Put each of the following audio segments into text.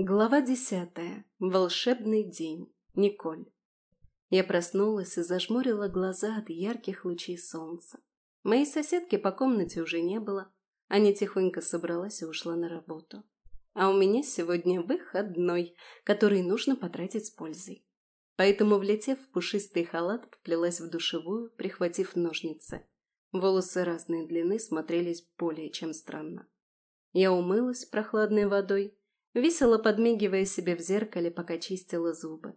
Глава десятая. Волшебный день. Николь. Я проснулась и зажмурила глаза от ярких лучей солнца. Моей соседки по комнате уже не было. Аня тихонько собралась и ушла на работу. А у меня сегодня выходной, который нужно потратить с пользой. Поэтому, влетев в пушистый халат, поплелась в душевую, прихватив ножницы. Волосы разной длины смотрелись более чем странно. Я умылась прохладной водой, весело подмигивая себе в зеркале, пока чистила зубы.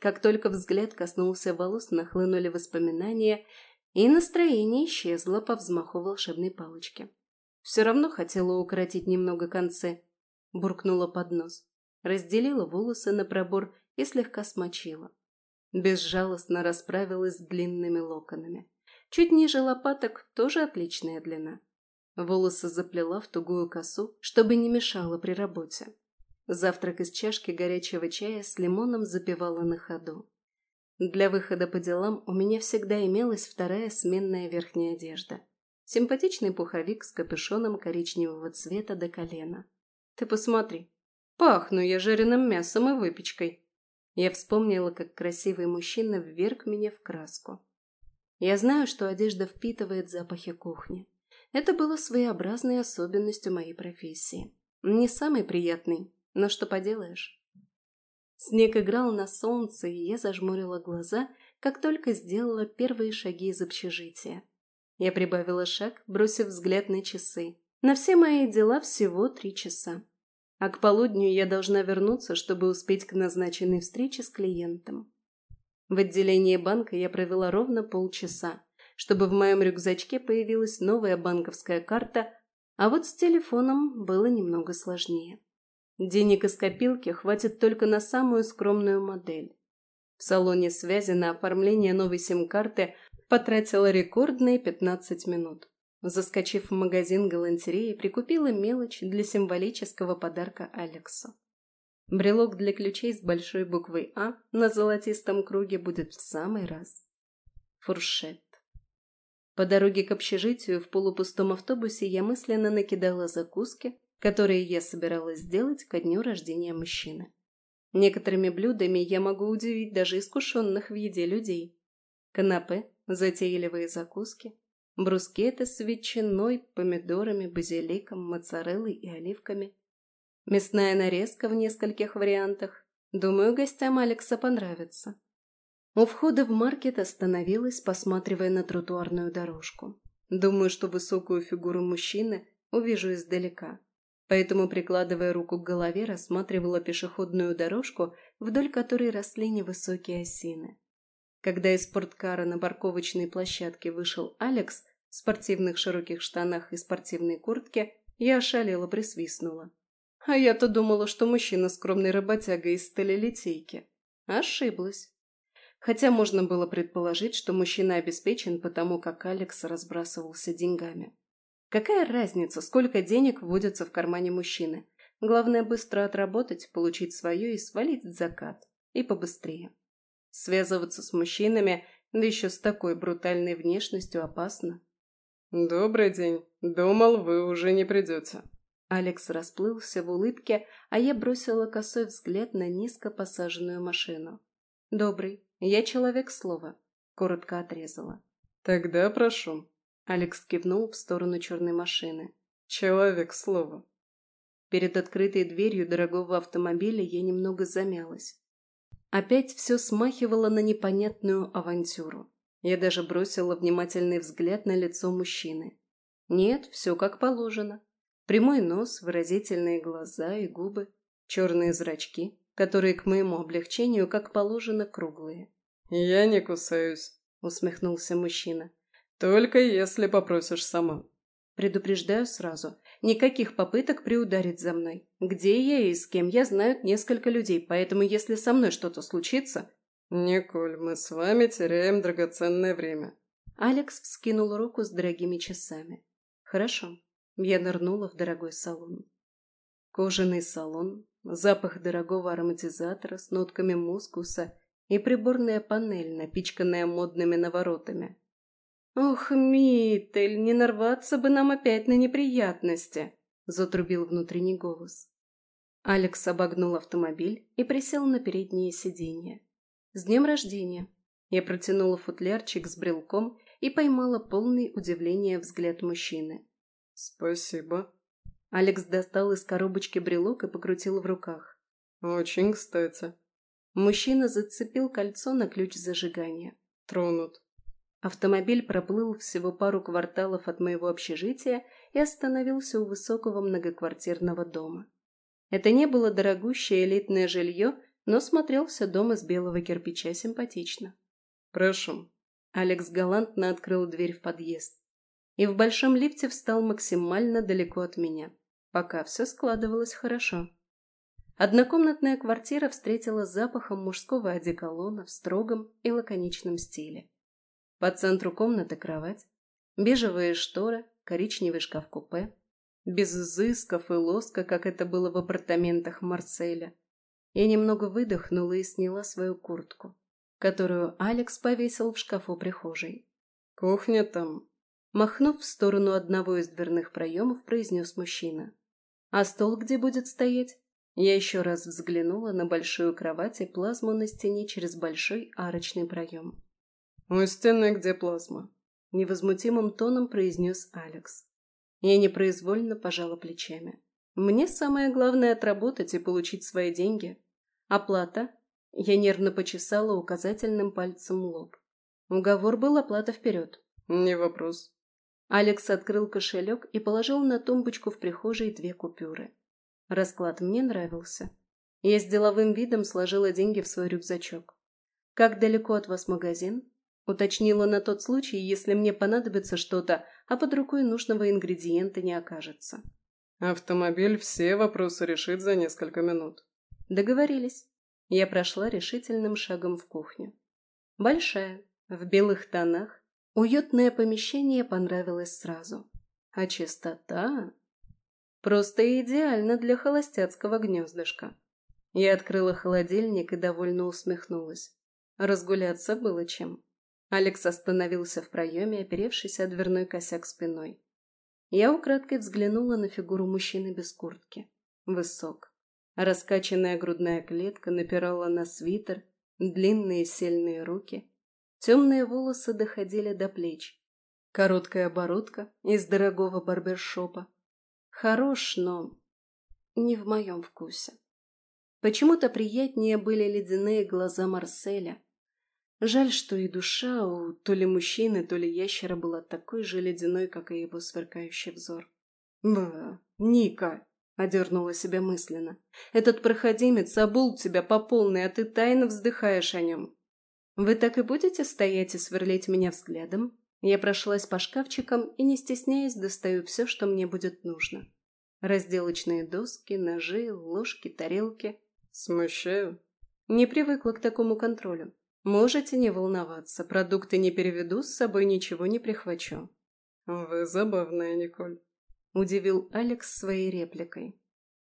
Как только взгляд коснулся волос, нахлынули воспоминания, и настроение исчезло по взмаху волшебной палочки. Все равно хотела укоротить немного концы, буркнула под нос, разделила волосы на пробор и слегка смочила. Безжалостно расправилась с длинными локонами. Чуть ниже лопаток тоже отличная длина. Волосы заплела в тугую косу, чтобы не мешало при работе. Завтрак из чашки горячего чая с лимоном запивала на ходу. Для выхода по делам у меня всегда имелась вторая сменная верхняя одежда. Симпатичный пуховик с капюшоном коричневого цвета до колена. Ты посмотри. Пахну я жареным мясом и выпечкой. Я вспомнила, как красивый мужчина вверг меня в краску. Я знаю, что одежда впитывает запахи кухни. Это было своеобразной особенностью моей профессии. Не самый приятный, но что поделаешь. Снег играл на солнце, и я зажмурила глаза, как только сделала первые шаги из общежития. Я прибавила шаг, бросив взгляд на часы. На все мои дела всего три часа. А к полудню я должна вернуться, чтобы успеть к назначенной встрече с клиентом. В отделении банка я провела ровно полчаса, чтобы в моем рюкзачке появилась новая банковская карта, а вот с телефоном было немного сложнее. Денег из копилки хватит только на самую скромную модель. В салоне связи на оформление новой сим-карты потратила рекордные 15 минут. Заскочив в магазин галантереи, прикупила мелочь для символического подарка Алексу. Брелок для ключей с большой буквой «А» на золотистом круге будет в самый раз. Фуршет. По дороге к общежитию в полупустом автобусе я мысленно накидала закуски, которые я собиралась сделать ко дню рождения мужчины. Некоторыми блюдами я могу удивить даже искушенных в еде людей. Канапе, затейливые закуски, брускеты с ветчиной, помидорами, базиликом, моцареллой и оливками. Мясная нарезка в нескольких вариантах. Думаю, гостям Алекса понравится. У входа в маркет остановилась, посматривая на тротуарную дорожку. Думаю, что высокую фигуру мужчины увижу издалека. Поэтому, прикладывая руку к голове, рассматривала пешеходную дорожку, вдоль которой росли невысокие осины. Когда из спорткара на парковочной площадке вышел Алекс в спортивных широких штанах и спортивной куртке, я ошалела присвистнула. А я-то думала, что мужчина скромный работяга из сталелитейки. Ошиблась. Хотя можно было предположить, что мужчина обеспечен потому, как Алекс разбрасывался деньгами. Какая разница, сколько денег вводится в кармане мужчины? Главное быстро отработать, получить свое и свалить в закат. И побыстрее. Связываться с мужчинами, да еще с такой брутальной внешностью, опасно. «Добрый день. Думал, вы уже не придете». Алекс расплылся в улыбке, а я бросила косой взгляд на низко посаженную машину. «Добрый. «Я человек слова», — коротко отрезала. «Тогда прошу». Алекс кивнул в сторону черной машины. «Человек слова». Перед открытой дверью дорогого автомобиля я немного замялась. Опять все смахивало на непонятную авантюру. Я даже бросила внимательный взгляд на лицо мужчины. Нет, все как положено. Прямой нос, выразительные глаза и губы, черные зрачки, которые к моему облегчению, как положено, круглые. «Я не кусаюсь», — усмехнулся мужчина. «Только если попросишь сама». Предупреждаю сразу. Никаких попыток приударить за мной. Где я и с кем я знают несколько людей, поэтому если со мной что-то случится... «Николь, мы с вами теряем драгоценное время». Алекс вскинул руку с дорогими часами. «Хорошо». Я нырнула в дорогой салон. Кожаный салон, запах дорогого ароматизатора с нотками мускуса и приборная панель, напичканная модными наворотами. «Ох, Миттель, не нарваться бы нам опять на неприятности!» – затрубил внутренний голос. Алекс обогнул автомобиль и присел на переднее сиденье. «С днем рождения!» Я протянула футлярчик с брелком и поймала полный удивления взгляд мужчины. «Спасибо». Алекс достал из коробочки брелок и покрутил в руках. «Очень кстати». Мужчина зацепил кольцо на ключ зажигания. «Тронут». Автомобиль проплыл всего пару кварталов от моего общежития и остановился у высокого многоквартирного дома. Это не было дорогущее элитное жилье, но смотрелся дом из белого кирпича симпатично. «Прошу». Алекс галантно открыл дверь в подъезд. И в большом лифте встал максимально далеко от меня. Пока все складывалось хорошо. Однокомнатная квартира встретила запахом мужского одеколона в строгом и лаконичном стиле. По центру комнаты кровать, бежевые шторы, коричневый шкаф-купе, без изысков и лоска, как это было в апартаментах Марселя. Я немного выдохнула и сняла свою куртку, которую Алекс повесил в шкафу прихожей. «Кухня там», Махнув в сторону одного из дверных проемов, произнес мужчина. «А стол где будет стоять?» Я еще раз взглянула на большую кровать и плазму на стене через большой арочный проем. «У стены где плазма?» Невозмутимым тоном произнес Алекс. Я непроизвольно пожала плечами. Мне самое главное отработать и получить свои деньги. Оплата? Я нервно почесала указательным пальцем лоб. Уговор был оплата вперед. Не вопрос. Алекс открыл кошелек и положил на тумбочку в прихожей две купюры. Расклад мне нравился. Я с деловым видом сложила деньги в свой рюкзачок. «Как далеко от вас магазин?» Уточнила на тот случай, если мне понадобится что-то, а под рукой нужного ингредиента не окажется. Автомобиль все вопросы решит за несколько минут. Договорились. Я прошла решительным шагом в кухню. Большая, в белых тонах, уютное помещение понравилось сразу. А чистота... Просто идеально для холостяцкого гнездышка. Я открыла холодильник и довольно усмехнулась. Разгуляться было чем. Алекс остановился в проеме, оперевшись о дверной косяк спиной. Я украдкой взглянула на фигуру мужчины без куртки. Высок. Раскачанная грудная клетка напирала на свитер, длинные сильные руки. Темные волосы доходили до плеч. Короткая оборотка из дорогого барбершопа. Хорош, но не в моем вкусе. Почему-то приятнее были ледяные глаза Марселя, Жаль, что и душа у то ли мужчины, то ли ящера была такой же ледяной, как и его сверкающий взор. «Ба, Ника!» — одернула себя мысленно. «Этот проходимец обул тебя по полной, а ты тайно вздыхаешь о нем. Вы так и будете стоять и сверлить меня взглядом?» Я прошлась по шкафчикам и, не стесняясь, достаю все, что мне будет нужно. Разделочные доски, ножи, ложки, тарелки. Смущаю. Не привыкла к такому контролю. Можете не волноваться, продукты не переведу, с собой ничего не прихвачу. Вы забавная, Николь. Удивил Алекс своей репликой.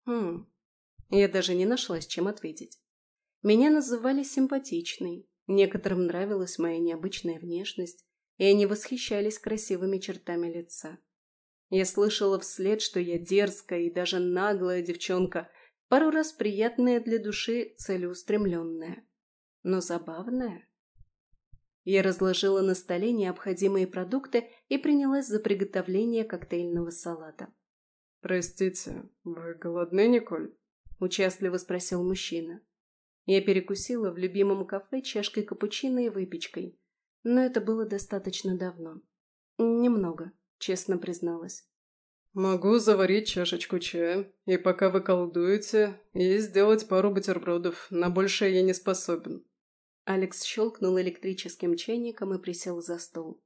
Хм, я даже не нашлась, чем ответить. Меня называли симпатичной, некоторым нравилась моя необычная внешность, и они восхищались красивыми чертами лица. Я слышала вслед, что я дерзкая и даже наглая девчонка, пару раз приятная для души, целеустремленная но забавная. Я разложила на столе необходимые продукты и принялась за приготовление коктейльного салата. «Простите, вы голодны, Николь?» – участливо спросил мужчина. Я перекусила в любимом кафе чашкой капучино и выпечкой, но это было достаточно давно. Немного, честно призналась. «Могу заварить чашечку чая, и пока вы колдуете, и сделать пару бутербродов, на большее я не способен», Алекс щелкнул электрическим чайником и присел за стол.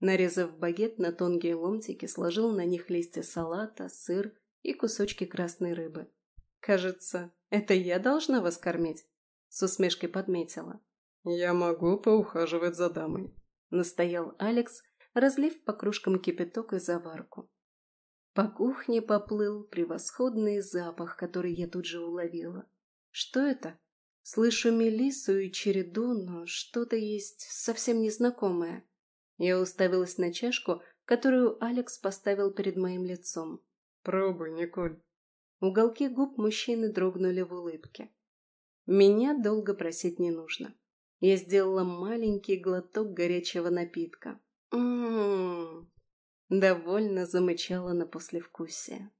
Нарезав багет на тонкие ломтики, сложил на них листья салата, сыр и кусочки красной рыбы. «Кажется, это я должна вас кормить?» С усмешкой подметила. «Я могу поухаживать за дамой», — настоял Алекс, разлив по кружкам кипяток и заварку. По кухне поплыл превосходный запах, который я тут же уловила. «Что это?» Слышу Мелиссу и череду, но что-то есть совсем незнакомое. Я уставилась на чашку, которую Алекс поставил перед моим лицом. «Пробуй, Николь». Уголки губ мужчины дрогнули в улыбке. Меня долго просить не нужно. Я сделала маленький глоток горячего напитка. Ммм. Довольно замычала на послевкусие.